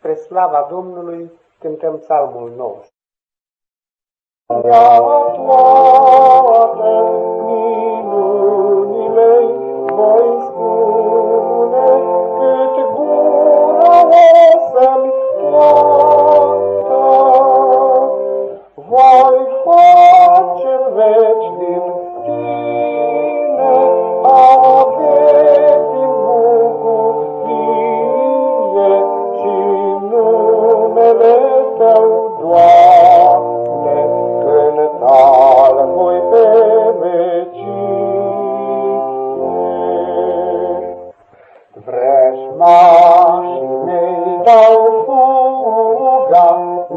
Spre slava Domnului cântăm psalmul 9. Ia toate minunile voi spune, cât gura o să-mi toată. Voi face-n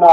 na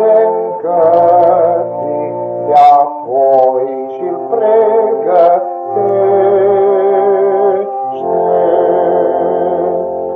and God.